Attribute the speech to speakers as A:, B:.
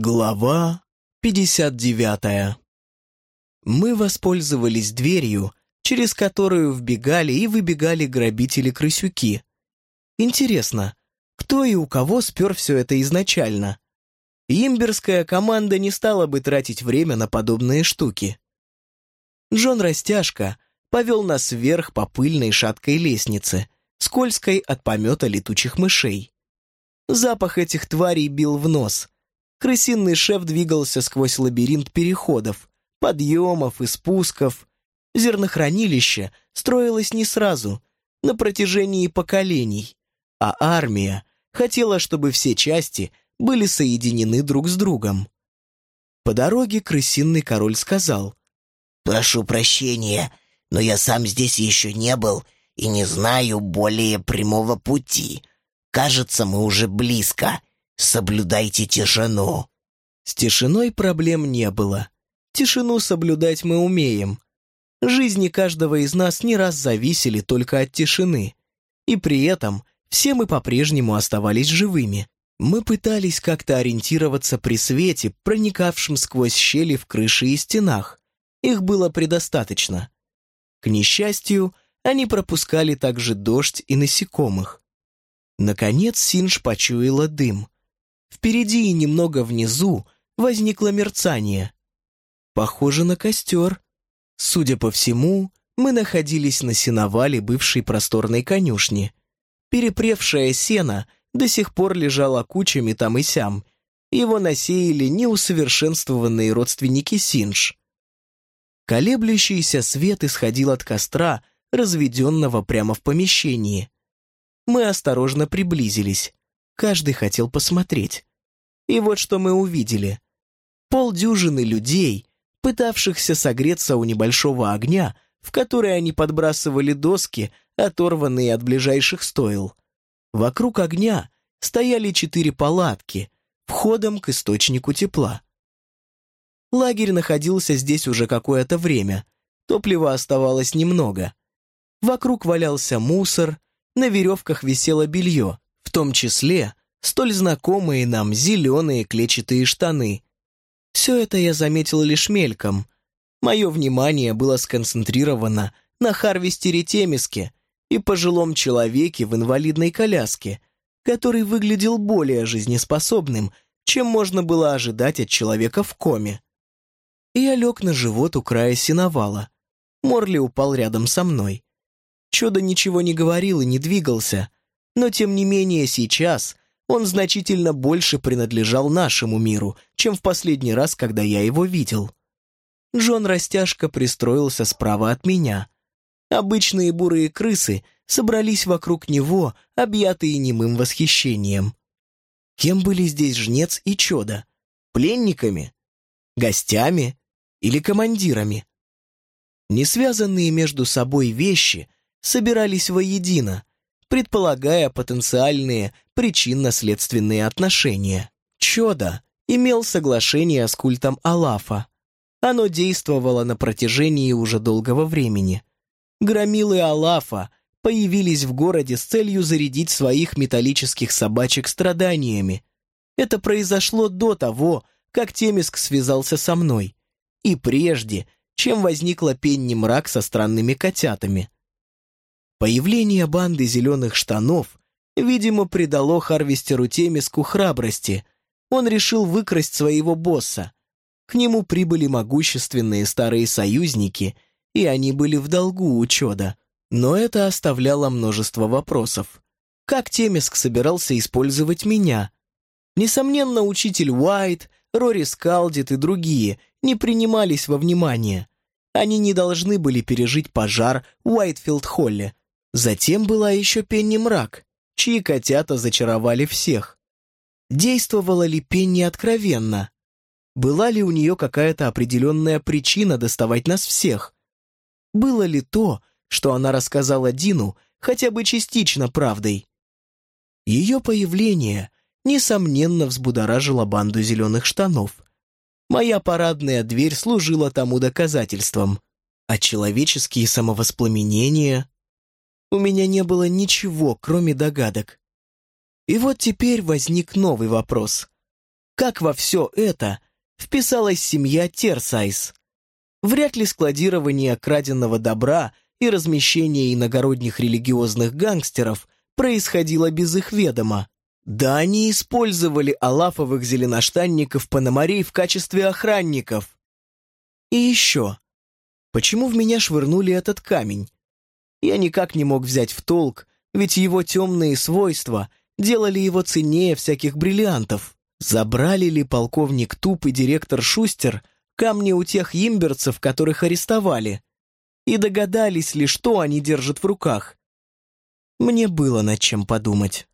A: Глава 59 Мы воспользовались дверью, через которую вбегали и выбегали грабители-крысюки. Интересно, кто и у кого спер все это изначально? Имберская команда не стала бы тратить время на подобные штуки. Джон Растяжка повел нас вверх по пыльной шаткой лестнице, скользкой от помета летучих мышей. Запах этих тварей бил в нос. Крысиный шеф двигался сквозь лабиринт переходов, подъемов и спусков. Зернохранилище строилось не сразу, на протяжении поколений, а армия хотела, чтобы все части были соединены друг с другом. По дороге крысиный король сказал,
B: «Прошу прощения, но я сам здесь еще не был и не знаю более прямого пути. Кажется, мы уже близко. Соблюдайте тишину».
A: С тишиной проблем не было. Тишину соблюдать мы умеем. Жизни каждого из нас не раз зависели только от тишины. И при этом все мы по-прежнему оставались живыми. Мы пытались как-то ориентироваться при свете, проникавшем сквозь щели в крыше и стенах. Их было предостаточно. К несчастью, они пропускали также дождь и насекомых. Наконец Синж почуяла дым. Впереди и немного внизу возникло мерцание. Похоже на костер. Судя по всему, мы находились на сеновале бывшей просторной конюшни. Перепревшее сено до сих пор лежало кучами там и сям. Его насеяли неусовершенствованные родственники Синж. Колеблющийся свет исходил от костра, разведенного прямо в помещении. Мы осторожно приблизились. Каждый хотел посмотреть. И вот что мы увидели. Полдюжины людей, пытавшихся согреться у небольшого огня, в который они подбрасывали доски, оторванные от ближайших стоил. Вокруг огня стояли четыре палатки, входом к источнику тепла. Лагерь находился здесь уже какое-то время, топлива оставалось немного. Вокруг валялся мусор, на веревках висело белье, в том числе столь знакомые нам зеленые клетчатые штаны. Все это я заметил лишь мельком. Мое внимание было сконцентрировано на Харвестере Темиске и пожилом человеке в инвалидной коляске, который выглядел более жизнеспособным, чем можно было ожидать от человека в коме. Я лег на живот у края сеновала. Морли упал рядом со мной. Чудо ничего не говорил и не двигался, но тем не менее сейчас он значительно больше принадлежал нашему миру, чем в последний раз, когда я его видел. Джон растяжка пристроился справа от меня. Обычные бурые крысы собрались вокруг него, объятые немым восхищением. Кем были здесь жнец и чудо? Пленниками? Гостями? Или командирами? Несвязанные между собой вещи собирались воедино, предполагая потенциальные причинно-следственные отношения. Чода имел соглашение с культом Алафа. Оно действовало на протяжении уже долгого времени. Громилы Алафа появились в городе с целью зарядить своих металлических собачек страданиями. Это произошло до того, как Темиск связался со мной, и прежде, чем возникла Пенни Мрак со странными котятами. Появление банды зеленых штанов, видимо, придало Харвестеру Темиску храбрости. Он решил выкрасть своего босса. К нему прибыли могущественные старые союзники, и они были в долгу у Чода. Но это оставляло множество вопросов. Как Темиск собирался использовать меня? Несомненно, учитель Уайт, Рори Скалдит и другие не принимались во внимание. Они не должны были пережить пожар в Уайтфилд-Холле, Затем была еще Пенни Мрак, чьи котята зачаровали всех. Действовала ли Пенни откровенно? Была ли у нее какая-то определенная причина доставать нас всех? Было ли то, что она рассказала Дину, хотя бы частично правдой? Ее появление, несомненно, взбудоражило банду зеленых штанов. Моя парадная дверь служила тому доказательством, а человеческие самовоспламенения у меня не было ничего, кроме догадок. И вот теперь возник новый вопрос. как во все это вписалась семья Терсайс. Вряд ли складирование краденного добра и размещение иногородних религиозных гангстеров происходило без их ведома. Да они использовали алафовых зеленоштанников Пономарей в качестве охранников. И еще. Почему в меня швырнули этот камень? Я никак не мог взять в толк, ведь его темные свойства делали его ценнее всяких бриллиантов. Забрали ли полковник Туп и директор Шустер камни у тех имберцев, которых арестовали? И догадались ли, что они держат в руках? Мне было над чем подумать.